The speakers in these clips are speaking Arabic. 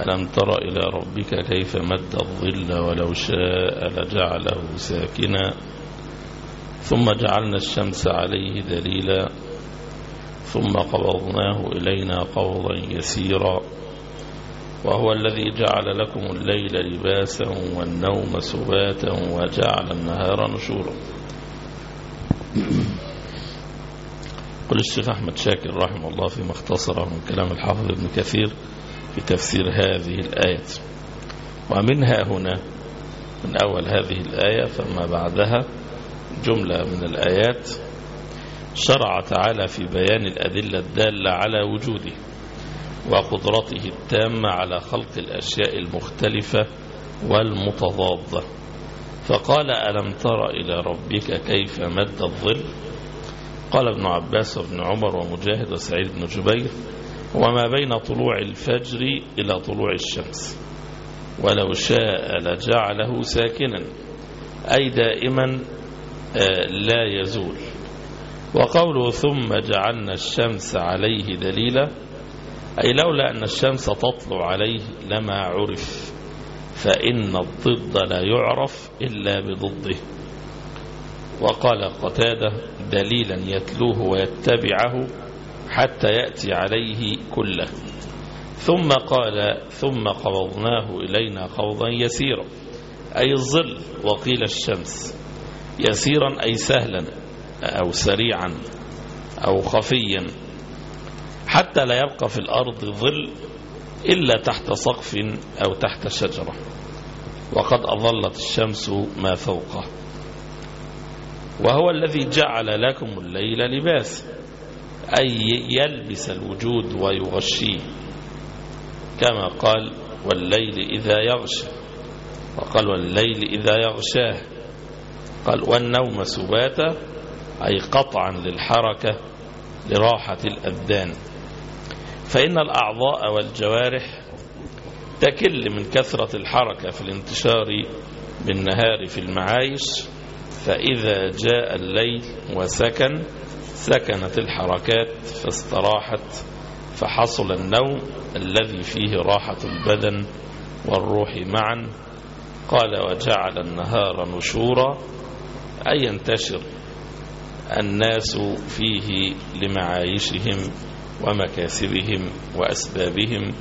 ألم تر إلى ربك كيف مد الظل ولو شاء لجعله ساكنا ثم جعلنا الشمس عليه دليلا ثم قبضناه إلينا قبضا يسيرا وهو الذي جعل لكم الليل لباسا والنوم سباتا وجعل النهار نشورا. قل الشيخ أحمد شاكر رحمه الله فيما اختصره من كلام الحافظ ابن كثير في تفسير هذه الآية. ومنها هنا من أول هذه الآية فما بعدها جملة من الآيات شرع تعالى في بيان الأدلة الدالة على وجوده وقدرته التامة على خلق الأشياء المختلفة والمتضادة. فقال ألم تر إلى ربك كيف مد الظل؟ قال ابن عباس وابن عمر ومجاهد وسعيد بن جبير وما بين طلوع الفجر إلى طلوع الشمس. ولو شاء لجعله ساكنا أي دائما لا يزول. وقوله ثم جعلنا الشمس عليه دليلا أي لولا أن الشمس تطلع عليه لما عرف فإن الضد لا يعرف إلا بضده. وقال قتادة دليلا يتلوه ويتبعه حتى يأتي عليه كله. ثم قال ثم قبضناه إلينا قبضا يسيرا أي الظل وقيل الشمس. يسيرا أي سهلا أو سريعا أو خفيا. حتى لا يبقى في الأرض ظل إلا تحت سقف أو تحت شجرة. وقد أظلت الشمس ما فوقه. وهو الذي جعل لكم الليل لباسا أي يلبس الوجود ويغشيه كما قال والليل إذا يغشى وقال والليل إذا يغشاه قال والنوم سباتا أي قطعا للحركة لراحة الأبدان فإن الأعضاء والجوارح تكل من كثرة الحركة في الانتشار بالنهار في المعايش فإذا جاء الليل وسكن سكنت الحركات فاستراحت فحصل النوم الذي فيه راحة البدن والروح معا. قال وجعل النهار نشورا. أي ينتشر الناس فيه لمعايشهم ومكاسبهم وأسبابهم.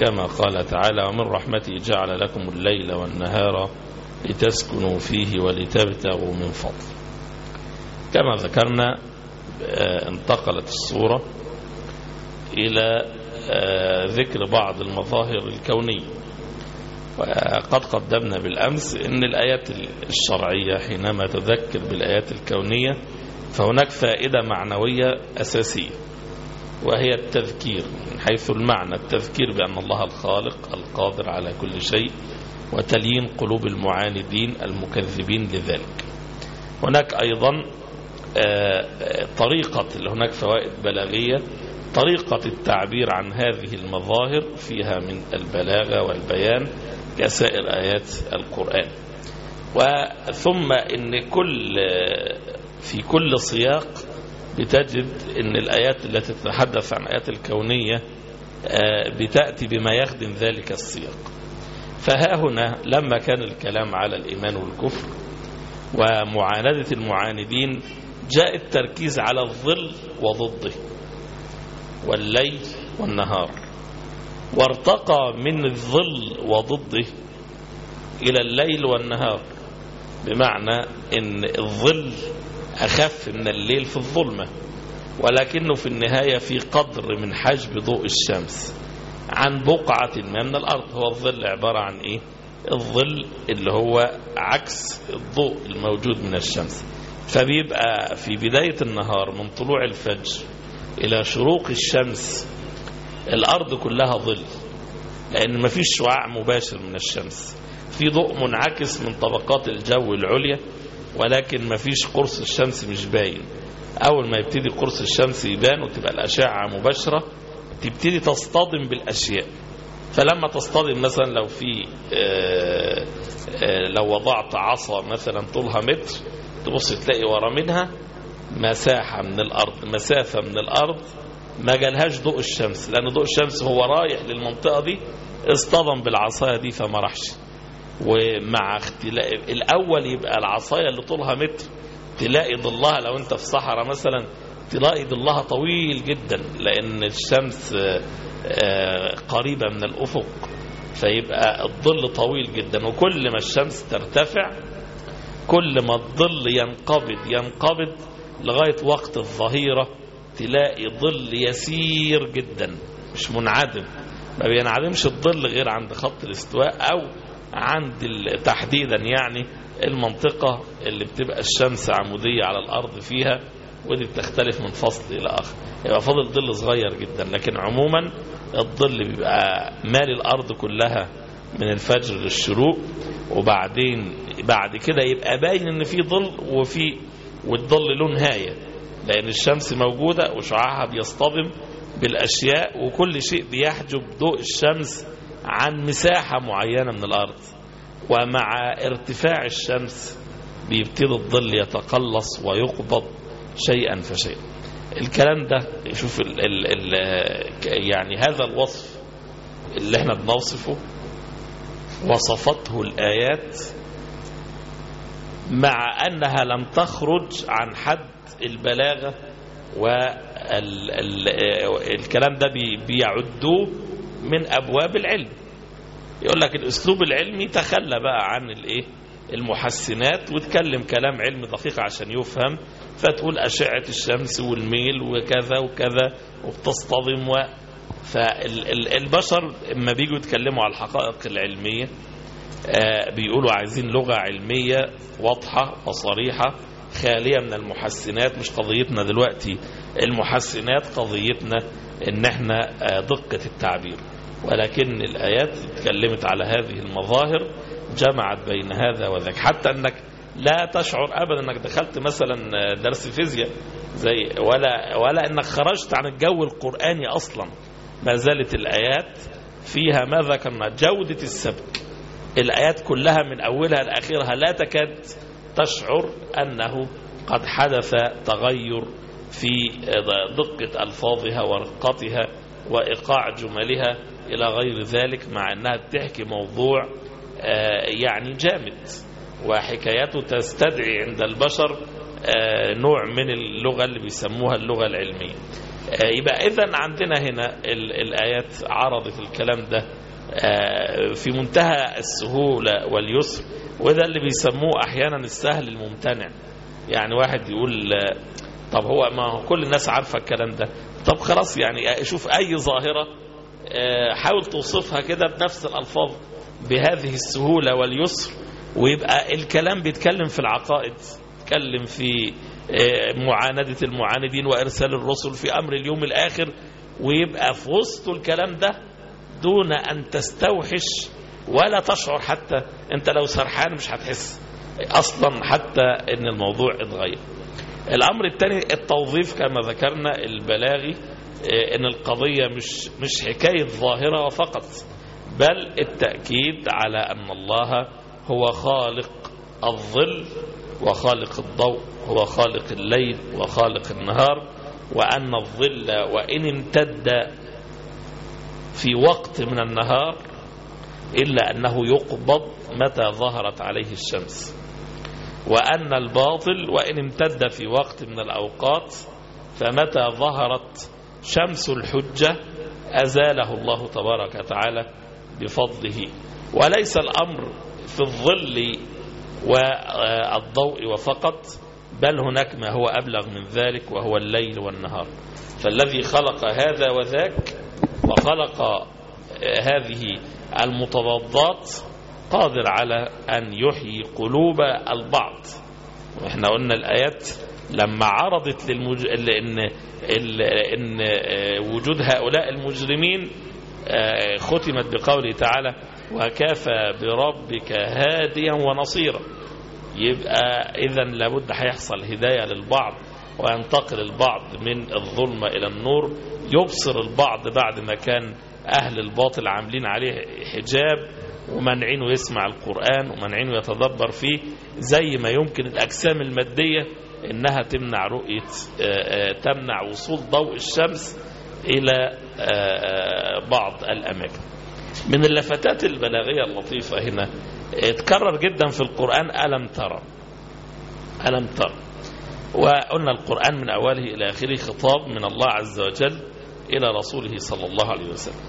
كما قال تعالى ومن رحمته جعل لكم الليل والنهار لتسكنوا فيه ولتبتغوا من فضل كما ذكرنا انتقلت الصورة إلى ذكر بعض المظاهر الكونية. وقد قدمنا بالأمس أن الآيات الشرعية حينما تذكر بالآيات الكونية فهناك فائدة معنوية أساسية وهي التذكير من حيث المعنى التذكير بأن الله الخالق القادر على كل شيء وتليين قلوب المعاندين المكذبين لذلك. هناك أيضا طريقة اللي هناك فوائد بلاغية طريقة التعبير عن هذه المظاهر فيها من البلاغة والبيان كسائر آيات القرآن. وثم إن كل في كل سياق بتجد أن الآيات التي تتحدث عن آيات الكونية بتأتي بما يخدم ذلك السياق. فها هنا لما كان الكلام على الإيمان والكفر ومعاندة المعاندين جاء التركيز على الظل وضده والليل والنهار وارتقى من الظل وضده إلى الليل والنهار بمعنى إن الظل أخف من الليل في الظلمة ولكنه في النهاية في قدر من حجب ضوء الشمس عن بقعة ما من الأرض. هو الظل عبارة عن إيه؟ الظل اللي هو عكس الضوء الموجود من الشمس. فبيبقى في بداية النهار من طلوع الفجر إلى شروق الشمس الأرض كلها ظل لأن مفيش شعاع مباشر من الشمس. في ضوء منعكس من طبقات الجو العليا ولكن مفيش قرص الشمس مش باين. أول ما يبتدي قرص الشمس يبان وتبقى الأشعة مباشرة تبتدي تصطدم بالأشياء. فلما تصطدم مثلا لو في آه، آه، لو وضعت عصا مثلا طولها متر تبص تلاقي ورا منها مساحة من الأرض مسافة من الأرض ما جالهاش ضوء الشمس لأن ضوء الشمس هو رايح للمنطقة دي اصطدم بالعصاية دي فما راحش. ومع اختلاف الأول يبقى العصاية اللي طولها متر تلاقي ظلها لو أنت في صحراء مثلا تلاقي ظلها طويل جدا لأن الشمس آه، آه، قريبة من الأفق فيبقى الظل طويل جدا. وكل ما الشمس ترتفع كل ما الظل ينقبض ينقبض لغاية وقت الظهيرة تلاقي ظل يسير جدا مش منعدم. ما بينعدمش الظل غير عند خط الاستواء أو عند تحديدا يعني المنطقة اللي بتبقى الشمس عمودية على الأرض فيها ودي بتختلف من فصل إلى آخر. يبقى فاضل ظل صغير جدا لكن عموما الظل بيبقى مالي الأرض كلها من الفجر للشروق وبعدين بعد كده يبقى باين إن في ظل وفي والظل له نهايه لأن الشمس موجودة وشعاعها بيصطدم بالأشياء وكل شيء بيحجب ضوء الشمس عن مساحة معينة من الأرض. ومع ارتفاع الشمس بيبتدي الظل يتقلص ويقبض شيئا فشيئا. الكلام ده شوف ال ال ال يعني هذا الوصف اللي إحنا بنوصفه وصفته الآيات مع أنها لم تخرج عن حد البلاغة والكلام ده بي- بيعدوه من أبواب العلم. يقول لك الأسلوب العلمي تخلى بقى عن الإيه؟ المحسنات وتكلم كلام علم دقيق عشان يفهم فتقول أشعة الشمس والميل وكذا وكذا وبتصطدم و فالبشر لما بيجوا يتكلموا على الحقائق العلمية آه، بيقولوا عايزين لغة علمية واضحة وصريحة خالية من المحسنات مش قضيتنا دلوقتي. المحسنات قضيتنا إن إحنا آه، دقة التعبير. ولكن الآيات اتكلمت على هذه المظاهر جمعت بين هذا وذاك. حتى إنك لا تشعر ابدا إنك دخلت مثلا درس فيزياء زي ولا ولا إنك خرجت عن الجو القرآني أصلا. ما زالت الآيات فيها ما ذكرنا جودة السبك الآيات كلها من أولها لآخرها لا تكاد تشعر أنه قد حدث تغير في دقة ألفاظها ورقتها وإيقاع جملها إلى غير ذلك مع أنها بتحكي موضوع آه، يعني جامد. وحكاياته تستدعي عند البشر آه، نوع من اللغة اللي بيسموها اللغة العلمية. يبقى إذا عندنا هنا ال- الآيات عرضت الكلام ده آه، في منتهى السهولة واليسر وده اللي بيسموه أحيانا السهل الممتنع. يعني واحد يقول آه، طب هو ما كل الناس عارفة الكلام ده. طب خلاص يعني شوف أي ظاهرة آه، حاول توصفها كده بنفس الألفاظ بهذه السهولة واليسر ويبقى الكلام بيتكلم في العقائد بيتكلم في آه، معاندة المعاندين وإرسال الرسل في أمر اليوم الآخر ويبقى في وسط الكلام ده دون أن تستوحش ولا تشعر حتى أنت لو سرحان مش هتحس أصلا حتى أن الموضوع اتغير. الأمر الثاني التوظيف كما ذكرنا البلاغي آه، أن القضية مش مش حكاية ظاهرة فقط بل التأكيد على أن الله هو خالق الظل وخالق الضوء هو خالق الليل وخالق النهار. وأن الظل وإن امتد في وقت من النهار إلا أنه يقبض متى ظهرت عليه الشمس. وأن الباطل وإن امتد في وقت من الأوقات فمتى ظهرت شمس الحجة أزاله الله تبارك وتعالى بفضله. وليس الأمر في الظل والضوء وفقط بل هناك ما هو أبلغ من ذلك وهو الليل والنهار. فالذي خلق هذا وذاك وخلق هذه المتضادات قادر على أن يحيي قلوب البعض. وإحنا قلنا الآيات لما عرضت للمج... إن... إن وجود هؤلاء المجرمين آه، ختمت بقوله تعالى وكفى بربك هاديا ونصيرا. يبقى إذا لابد هيحصل هداية للبعض وينتقل البعض من الظلمة إلى النور. يبصر البعض بعد ما كان أهل الباطل عاملين عليه حجاب ومنعينه يسمع القرآن ومنعينه يتدبر فيه زي ما يمكن الأجسام المادية إنها تمنع رؤية تمنع وصول ضوء الشمس إلى آه، آه، بعض الأماكن. من اللفتات البلاغية اللطيفة هنا. اتكرر جدا في القرآن ألم ترى ألم ترى وقلنا القرآن من أوله إلى آخره خطاب من الله عز وجل إلى رسوله صلى الله عليه وسلم.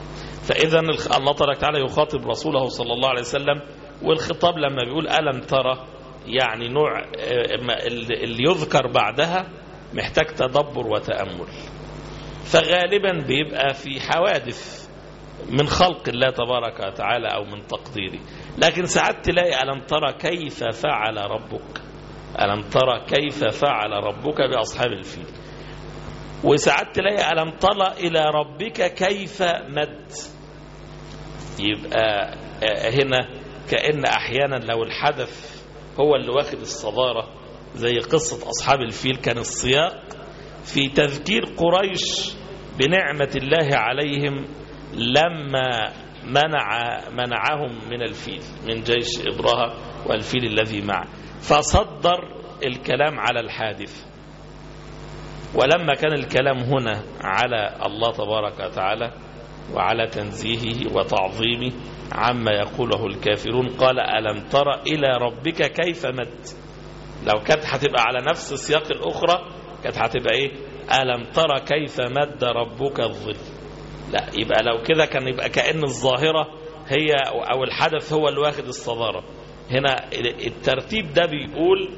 فإذا الله تبارك وتعالى يخاطب رسوله صلى الله عليه وسلم والخطاب لما بيقول ألم ترى يعني نوع اللي اللي يذكر بعدها محتاج تدبر وتأمل. فغالبا بيبقى في حوادث من خلق الله تبارك وتعالى أو من تقديره لكن ساعات تلاقي ألم ترى كيف فعل ربك؟ ألم ترى كيف فعل ربك بأصحاب الفيل؟ وساعات تلاقي ألم ترى إلى ربك كيف مد؟ يبقى آه، هنا كأن أحيانا لو الحدث هو اللي واخد الصدارة زي قصة أصحاب الفيل كان السياق في تذكير قريش بنعمة الله عليهم لما منع منعهم من الفيل من جيش إبرهة والفيل الذي معه فصدر الكلام على الحادث. ولما كان الكلام هنا على الله تبارك وتعالى وعلى تنزيهه وتعظيمه عما يقوله الكافرون قال ألم تر إلى ربك كيف مد لو كانت هتبقى على نفس السياق الأخرى كانت هتبقى إيه؟ ألم تر كيف مد ربك الظل؟ لا يبقى لو كده كان يبقى كأن الظاهرة هي أو الحدث هو اللي واخد الصدارة. هنا الترتيب ده بيقول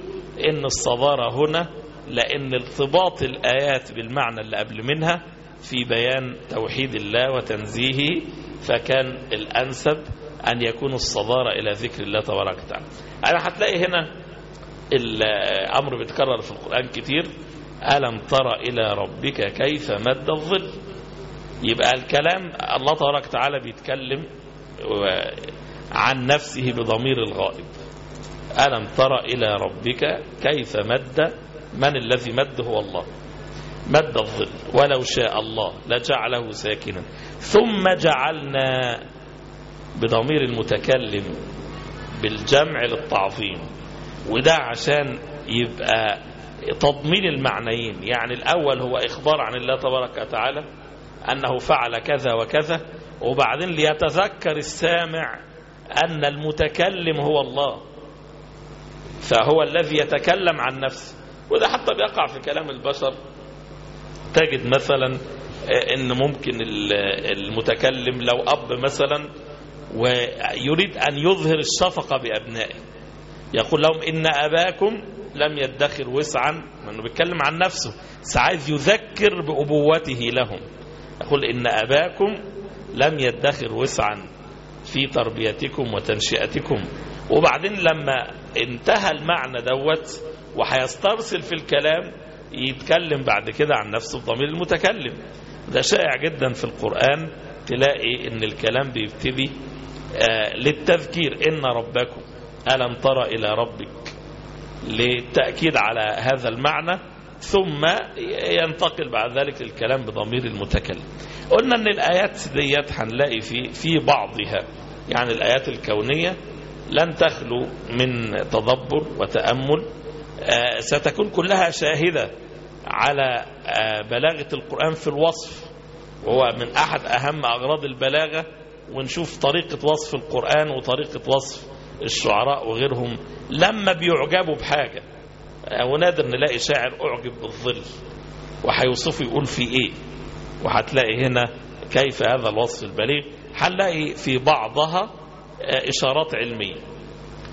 إن الصدارة هنا لأن ارتباط الآيات بالمعنى اللي قبل منها في بيان توحيد الله وتنزيهه فكان الأنسب أن يكون الصدارة إلى ذكر الله تبارك وتعالى. أنا هتلاقي هنا الأمر بيتكرر في القرآن كتير. ألم تر إلى ربك كيف مد الظل؟ يبقى الكلام الله تبارك وتعالى بيتكلم عن نفسه بضمير الغائب. ألم تر إلى ربك كيف مد؟ من الذي مد هو الله. مد الظل ولو شاء الله لجعله ساكنا. ثم جعلنا بضمير المتكلم بالجمع للتعظيم. وده عشان يبقى تضمين المعنيين. يعني الأول هو إخبار عن الله تبارك وتعالى أنه فعل كذا وكذا وبعدين ليتذكر السامع أن المتكلم هو الله فهو الذي يتكلم عن نفسه. وده حتى بيقع في كلام البشر. تجد مثلا إن ممكن المتكلم لو أب مثلا ويريد أن يظهر الشفقة بأبنائه. يقول لهم إن أباكم لم يدخر وسعا انه بيتكلم عن نفسه ساعات يذكر بأبوته لهم. يقول إن أباكم لم يدخر وسعا في تربيتكم وتنشئتكم. وبعدين لما انتهى المعنى دوت وهيسترسل في الكلام يتكلم بعد كده عن نفسه بضمير المتكلم. ده شائع جدا في القرآن تلاقي إن الكلام بيبتدي آه للتذكير. إن ربكم ألم تر إلى ربك؟ للتأكيد على هذا المعنى ثم ينتقل بعد ذلك الكلام بضمير المتكلم. قلنا إن الآيات ديت هنلاقي في في بعضها. يعني الآيات الكونية لن تخلو من تدبر وتأمل. آه ستكون كلها شاهدة على آه بلاغة القرآن في الوصف. وهو من أحد أهم أغراض البلاغة. ونشوف طريقة وصف القرآن وطريقة وصف الشعراء وغيرهم. لما بيعجبوا بحاجة آه ونادر نلاقي شاعر أعجب بالظل. وهيوصفه يقول في إيه؟ وهتلاقي هنا كيف هذا الوصف البليغ؟ هنلاقي في بعضها إشارات علمية.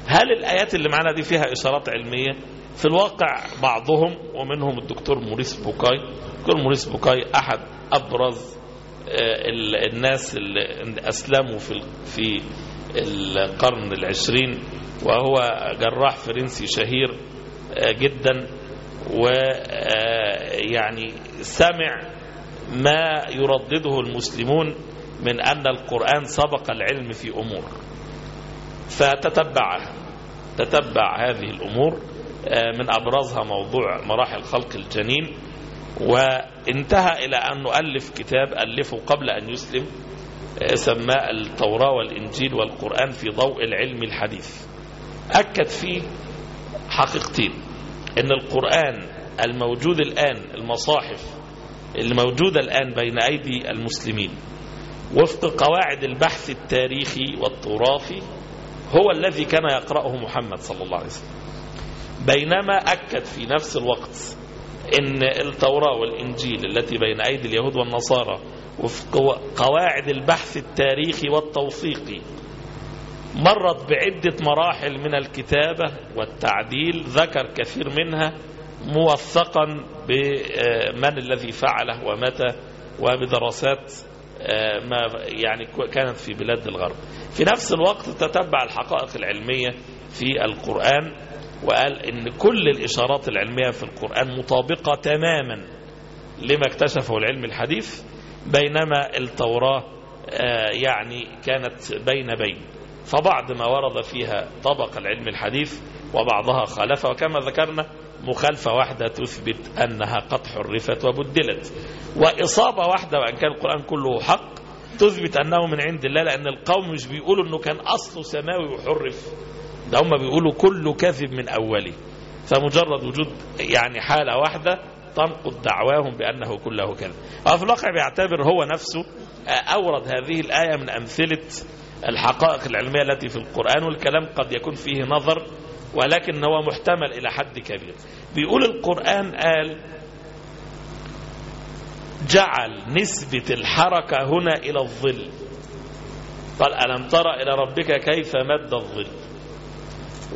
هل الآيات اللي معنا دي فيها إشارات علمية؟ في الواقع بعضهم ومنهم الدكتور موريس بوكاي. الدكتور موريس بوكاي أحد أبرز الناس اللي أسلموا في في القرن العشرين وهو جراح فرنسي شهير. جدا ويعني سمع ما يردده المسلمون من أن القرآن سبق العلم في أمور. فتتبعها تتبع هذه الأمور من أبرزها موضوع مراحل خلق الجنين. وانتهى إلى أن نؤلف كتاب ألفه قبل أن يسلم سماه التوراة والإنجيل والقرآن في ضوء العلم الحديث. أكد فيه حقيقتين. إن القرآن الموجود الآن المصاحف الموجودة الآن بين أيدي المسلمين وفق قواعد البحث التاريخي والتراثي هو الذي كان يقرأه محمد صلى الله عليه وسلم. بينما أكد في نفس الوقت إن التوراة والإنجيل التي بين أيدي اليهود والنصارى وفق قواعد البحث التاريخي والتوثيقي مرت بعدة مراحل من الكتابة والتعديل ذكر كثير منها موثقا بمن الذي فعله ومتى وبدراسات ما يعني كانت في بلاد الغرب. في نفس الوقت تتبع الحقائق العلمية في القرآن وقال إن كل الإشارات العلمية في القرآن مطابقة تماما لما اكتشفه العلم الحديث بينما التوراة يعني كانت بين بين. فبعض ما ورد فيها طبق العلم الحديث وبعضها خالفه وكما ذكرنا مخالفة واحدة تثبت أنها قد حرفت وبدلت. وإصابة واحدة وأن كان القرآن كله حق تثبت أنه من عند الله لأن القوم مش بيقولوا أنه كان أصله سماوي وحرف. ده هم بيقولوا كله كذب من أوله. فمجرد وجود يعني حالة واحدة تنقض دعواهم بأنه كله كذب. وفي الواقع بيعتبر هو نفسه أورد هذه الآية من أمثلة الحقائق العلمية التي في القرآن والكلام قد يكون فيه نظر ولكن هو محتمل إلى حد كبير. بيقول القرآن قال جعل نسبة الحركة هنا إلى الظل. قال ألم ترى إلى ربك كيف مد الظل؟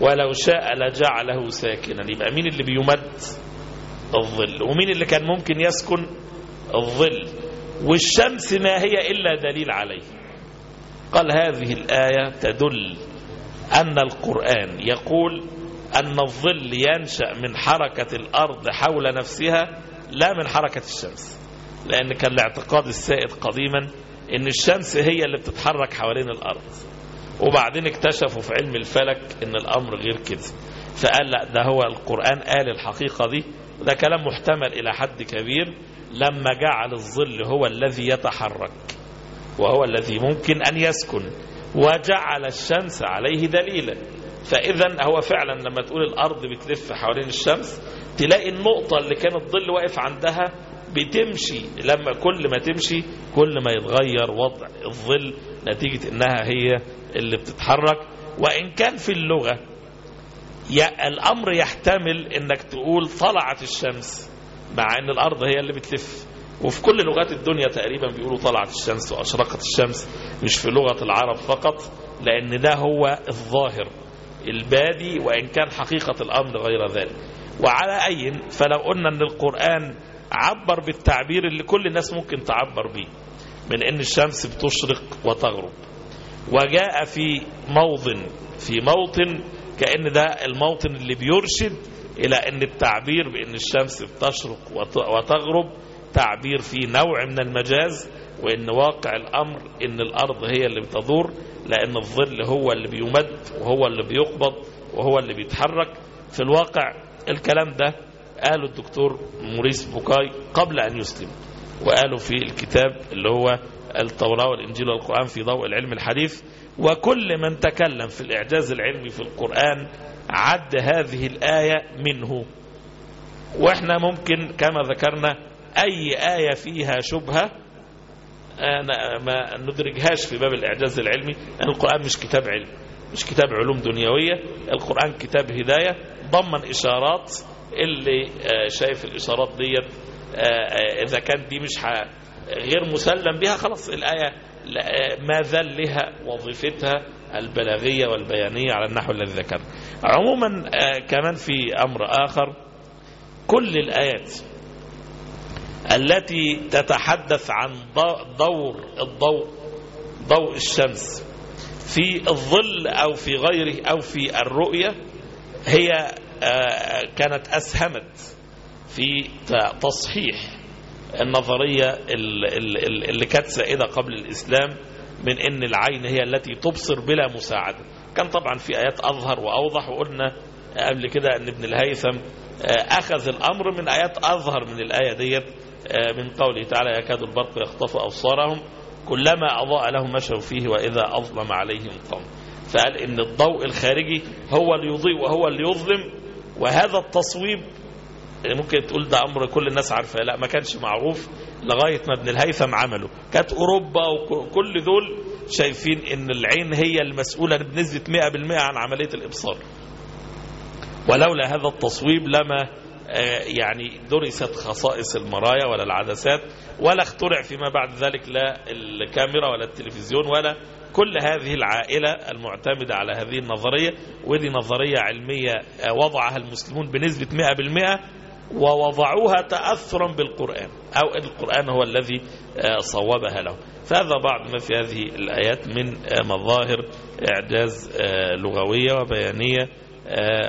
ولو شاء لجعله ساكنا. يبقى مين اللي بيمد الظل؟ ومين اللي كان ممكن يسكن الظل؟ والشمس ما هي إلا دليل عليه. قال هذه الآية تدل أن القرآن يقول أن الظل ينشأ من حركة الأرض حول نفسها لا من حركة الشمس. لأن كان الاعتقاد السائد قديما أن الشمس هي اللي بتتحرك حوالين الأرض. وبعدين اكتشفوا في علم الفلك أن الأمر غير كده. فقال لا ده هو القرآن قال الحقيقة دي. ده كلام محتمل إلى حد كبير. لما جعل الظل هو الذي يتحرك. وهو الذي ممكن أن يسكن. وجعل الشمس عليه دليلا. فإذا هو فعلا لما تقول الأرض بتلف حوالين الشمس تلاقي النقطة اللي كان الظل واقف عندها بتمشي. لما كل ما تمشي كل ما يتغير وضع الظل نتيجة إنها هي اللي بتتحرك. وإن كان في اللغة الأمر يحتمل إنك تقول طلعت الشمس مع إن الأرض هي اللي بتلف. وفي كل لغات الدنيا تقريبا بيقولوا طلعت الشمس وأشرقت الشمس مش في لغة العرب فقط لأن ده هو الظاهر البادي وإن كان حقيقة الأمر غير ذلك. وعلى أي فلو قلنا إن القرآن عبر بالتعبير اللي كل الناس ممكن تعبر به من إن الشمس بتشرق وتغرب وجاء في موضن في موطن كأن ده الموطن اللي بيرشد إلى أن التعبير بأن الشمس بتشرق وتغرب تعبير فيه نوع من المجاز وأن واقع الأمر أن الأرض هي اللي بتدور لأن الظل هو اللي بيمد وهو اللي بيقبض وهو اللي بيتحرك. في الواقع الكلام ده قاله الدكتور موريس بوكاي قبل أن يسلم وقالوا في الكتاب اللي هو التوراة والإنجيل والقرآن في ضوء العلم الحديث. وكل من تكلم في الإعجاز العلمي في القرآن عد هذه الآية منه. وإحنا ممكن كما ذكرنا أي آية فيها شبهة ما ندرجهاش في باب الإعجاز العلمي. لأن القرآن مش كتاب علم مش كتاب علوم دنيوية القرآن كتاب هداية ضمن إشارات اللي شايف الإشارات ديت إذا كان دي مش غير مسلم بها خلاص الآية ما زال لها وظيفتها البلاغية والبيانية على النحو الذي ذكر عموما كمان في أمر آخر كل الآيات التي تتحدث عن دور الضوء ضوء الشمس في الظل أو في غيره أو في الرؤية هي كانت أسهمت في تصحيح النظرية اللي كانت سائدة قبل الإسلام من إن العين هي التي تبصر بلا مساعدة. كان طبعا في آيات أظهر وأوضح وقلنا قبل كده إن ابن الهيثم أخذ الأمر من آيات أظهر من الآية ديت من قوله تعالى يكاد البرق يخطف أبصارهم كلما أضاء لهم مشوا فيه وإذا أظلم عليهم قام فقال إن الضوء الخارجي هو اللي يضيء وهو اللي يظلم وهذا التصويب ممكن تقول ده أمر كل الناس عارفاه. لا ما كانش معروف لغاية ما ابن الهيثم عمله. كانت أوروبا وكل دول شايفين إن العين هي المسؤولة بنسبة 100% عن عملية الإبصار. ولولا هذا التصويب لما يعني درست خصائص المرايا ولا العدسات ولا اخترع فيما بعد ذلك لا الكاميرا ولا التلفزيون ولا كل هذه العائلة المعتمدة على هذه النظرية ودي نظرية علمية وضعها المسلمون بنسبة 100% ووضعوها تأثرا بالقرآن أو القرآن هو الذي صوبها له فهذا بعض ما في هذه الآيات من مظاهر إعجاز لغوية وبيانية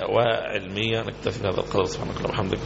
وعلمية نكتفي بهذا القدر. سبحانك اللهم وبحمدك